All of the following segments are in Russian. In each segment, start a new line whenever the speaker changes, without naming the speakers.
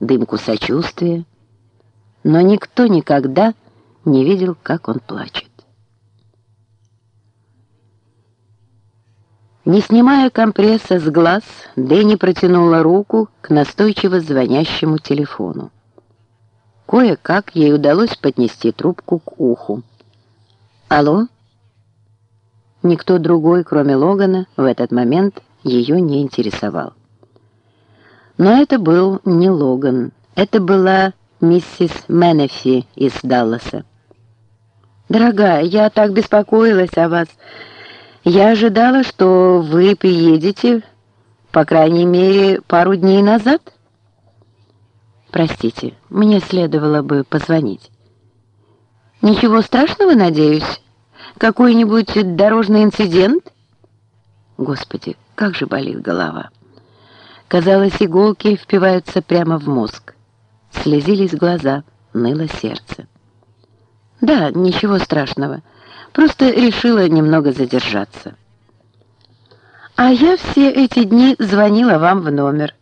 дымку сочувствия, но никто никогда не видел, как он плачет. Не снимая компресса с глаз, Дэнни протянула руку к настойчиво звонящему телефону. Кое-как ей удалось поднести трубку к уху. «Алло?» Никто другой, кроме Логана, в этот момент ее не интересовал. Но это был не Логан, это была миссис Менефи из Далласа. «Дорогая, я так беспокоилась о вас. Я ожидала, что вы приедете, по крайней мере, пару дней назад». «Простите, мне следовало бы позвонить». «Ничего страшного, надеюсь?» Какой-нибудь дорожный инцидент? Господи, как же болит голова. Казалось, иголки впиваются прямо в мозг. Слезились глаза, ныло сердце. Да, ничего страшного. Просто решила немного задержаться. А я все эти дни звонила вам в номер.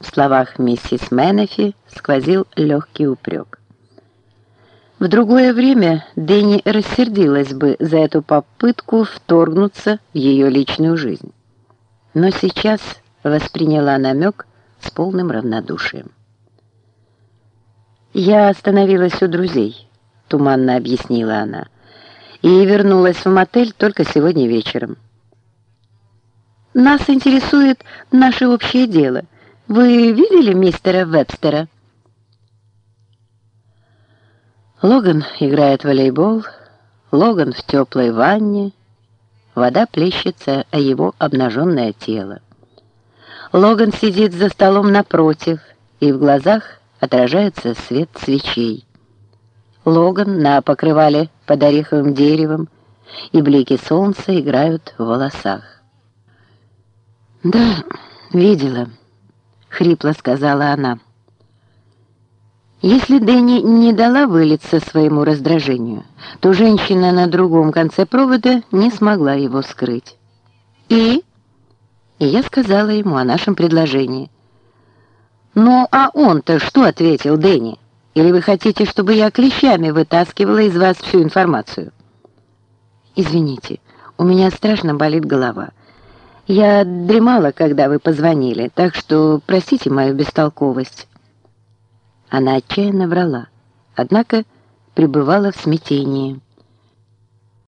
В словах миссис Менефи сквозил легкий упрек. В другое время Дэнни рассердилась бы за эту попытку вторгнуться в ее личную жизнь. Но сейчас восприняла намек с полным равнодушием. «Я остановилась у друзей», — туманно объяснила она, «и вернулась в мотель только сегодня вечером». «Нас интересует наше общее дело. Вы видели мистера Вебстера?» Логан играет в волейбол, Логан в теплой ванне, вода плещется о его обнаженное тело. Логан сидит за столом напротив, и в глазах отражается свет свечей. Логан на покрывале под ореховым деревом, и блики солнца играют в волосах. «Да, видела», — хрипло сказала она. Если Дэнни не дала вылиться своему раздражению, то женщина на другом конце провода не смогла его скрыть. И? И я сказала ему о нашем предложении. «Ну, а он-то что ответил, Дэнни? Или вы хотите, чтобы я клещами вытаскивала из вас всю информацию?» «Извините, у меня страшно болит голова. Я дремала, когда вы позвонили, так что простите мою бестолковость». Она отчаянно врала, однако пребывала в смятении.